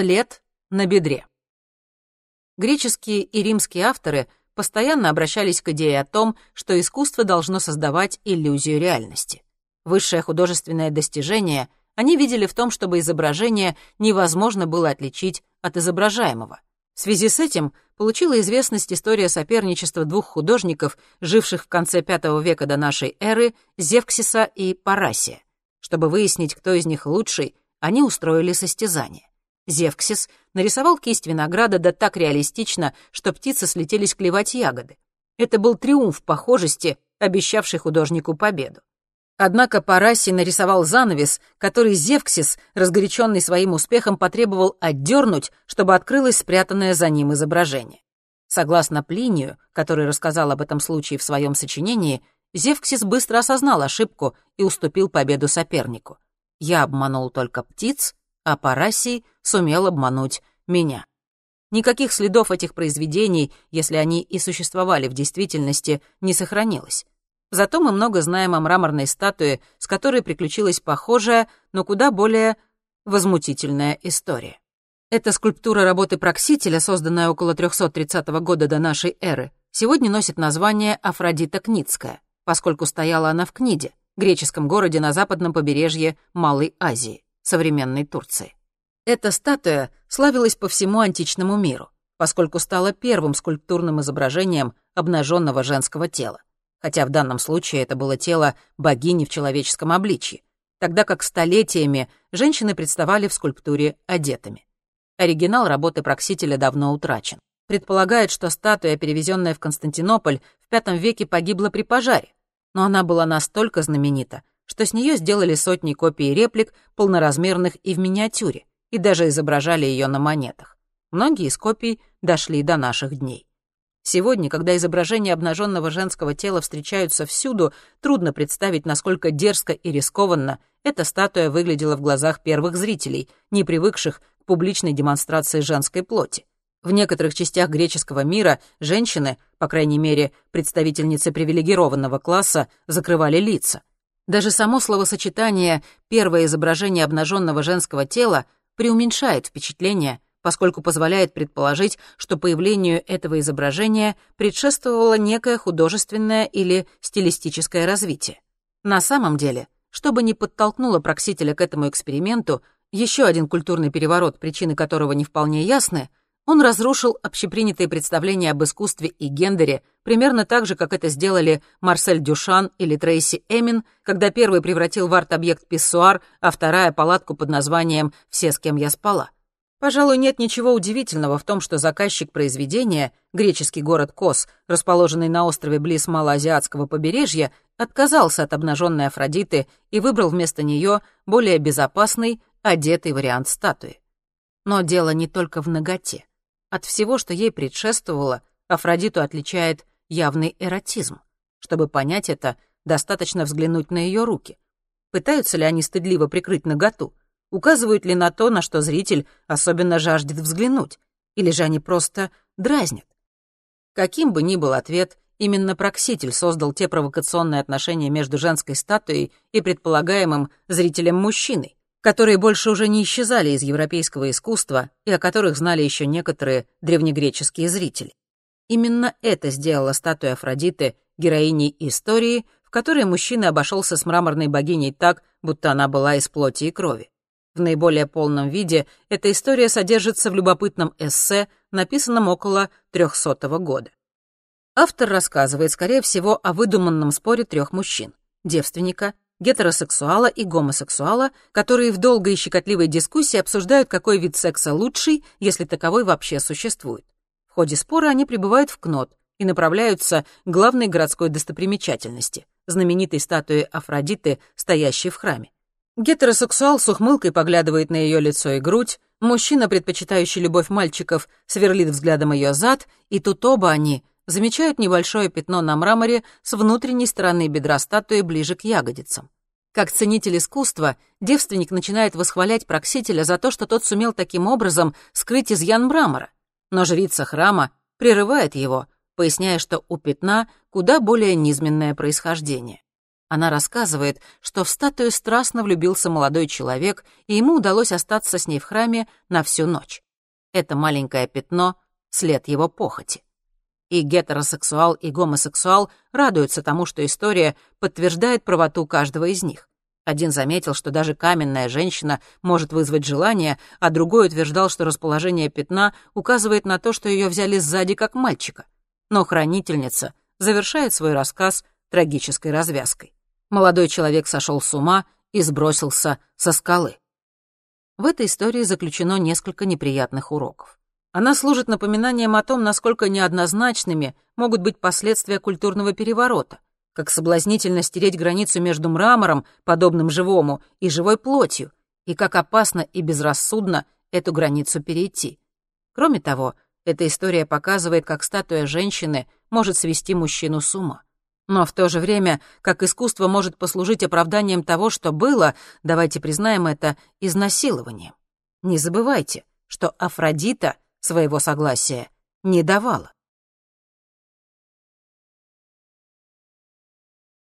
След на бедре. Греческие и римские авторы постоянно обращались к идее о том, что искусство должно создавать иллюзию реальности. Высшее художественное достижение они видели в том, чтобы изображение невозможно было отличить от изображаемого. В связи с этим получила известность история соперничества двух художников, живших в конце V века до нашей эры, Зевксиса и Парасия. Чтобы выяснить, кто из них лучший, они устроили состязание. Зевксис нарисовал кисть винограда да так реалистично, что птицы слетелись клевать ягоды. Это был триумф похожести, обещавший художнику победу. Однако Параси нарисовал занавес, который Зевксис, разгоряченный своим успехом, потребовал отдернуть, чтобы открылось спрятанное за ним изображение. Согласно Плинию, который рассказал об этом случае в своем сочинении, Зевксис быстро осознал ошибку и уступил победу сопернику. «Я обманул только птиц, а Парасий сумел обмануть меня». Никаких следов этих произведений, если они и существовали в действительности, не сохранилось. Зато мы много знаем о мраморной статуе, с которой приключилась похожая, но куда более возмутительная история. Эта скульптура работы Проксителя, созданная около 330 года до нашей эры, сегодня носит название Афродита Кницкая, поскольку стояла она в Книде, греческом городе на западном побережье Малой Азии, современной Турции. Эта статуя славилась по всему античному миру, поскольку стала первым скульптурным изображением обнаженного женского тела хотя в данном случае это было тело богини в человеческом обличье, тогда как столетиями женщины представали в скульптуре одетыми. Оригинал работы Проксителя давно утрачен. Предполагает, что статуя, перевезенная в Константинополь, в V веке погибла при пожаре, но она была настолько знаменита, что с нее сделали сотни копий реплик, полноразмерных и в миниатюре, и даже изображали ее на монетах. Многие из копий дошли до наших дней. Сегодня, когда изображения обнаженного женского тела встречаются всюду, трудно представить, насколько дерзко и рискованно эта статуя выглядела в глазах первых зрителей, не привыкших к публичной демонстрации женской плоти. В некоторых частях греческого мира женщины, по крайней мере, представительницы привилегированного класса, закрывали лица. Даже само словосочетание «первое изображение обнаженного женского тела» преуменьшает впечатление, поскольку позволяет предположить, что появлению этого изображения предшествовало некое художественное или стилистическое развитие. На самом деле, чтобы не подтолкнуло Проксителя к этому эксперименту, еще один культурный переворот, причины которого не вполне ясны, он разрушил общепринятые представления об искусстве и гендере примерно так же, как это сделали Марсель Дюшан или Трейси Эмин, когда первый превратил в арт-объект писсуар, а вторая — палатку под названием «Все, с кем я спала». Пожалуй, нет ничего удивительного в том, что заказчик произведения, греческий город Кос, расположенный на острове близ Малоазиатского побережья, отказался от обнаженной Афродиты и выбрал вместо нее более безопасный, одетый вариант статуи. Но дело не только в ноготе. От всего, что ей предшествовало, Афродиту отличает явный эротизм. Чтобы понять это, достаточно взглянуть на ее руки. Пытаются ли они стыдливо прикрыть наготу? указывают ли на то, на что зритель особенно жаждет взглянуть, или же они просто дразнят. Каким бы ни был ответ, именно Прокситель создал те провокационные отношения между женской статуей и предполагаемым зрителем-мужчиной, которые больше уже не исчезали из европейского искусства и о которых знали еще некоторые древнегреческие зрители. Именно это сделала статуя Афродиты героиней истории, в которой мужчина обошелся с мраморной богиней так, будто она была из плоти и крови. В наиболее полном виде эта история содержится в любопытном эссе, написанном около 300 года. Автор рассказывает, скорее всего, о выдуманном споре трех мужчин — девственника, гетеросексуала и гомосексуала, которые в долгой и щекотливой дискуссии обсуждают, какой вид секса лучший, если таковой вообще существует. В ходе спора они прибывают в Кнот и направляются к главной городской достопримечательности — знаменитой статуе Афродиты, стоящей в храме. Гетеросексуал с ухмылкой поглядывает на ее лицо и грудь, мужчина, предпочитающий любовь мальчиков, сверлит взглядом ее зад, и тут оба они замечают небольшое пятно на мраморе с внутренней стороны бедра статуи ближе к ягодицам. Как ценитель искусства, девственник начинает восхвалять Проксителя за то, что тот сумел таким образом скрыть изъян мрамора. Но жрица храма прерывает его, поясняя, что у пятна куда более низменное происхождение. Она рассказывает, что в статую страстно влюбился молодой человек, и ему удалось остаться с ней в храме на всю ночь. Это маленькое пятно — след его похоти. И гетеросексуал, и гомосексуал радуются тому, что история подтверждает правоту каждого из них. Один заметил, что даже каменная женщина может вызвать желание, а другой утверждал, что расположение пятна указывает на то, что ее взяли сзади как мальчика. Но хранительница завершает свой рассказ трагической развязкой. Молодой человек сошел с ума и сбросился со скалы. В этой истории заключено несколько неприятных уроков. Она служит напоминанием о том, насколько неоднозначными могут быть последствия культурного переворота, как соблазнительно стереть границу между мрамором, подобным живому, и живой плотью, и как опасно и безрассудно эту границу перейти. Кроме того, эта история показывает, как статуя женщины может свести мужчину с ума. Но в то же время, как искусство может послужить оправданием того, что было, давайте признаем это, изнасилованием. Не забывайте, что Афродита своего согласия не давала.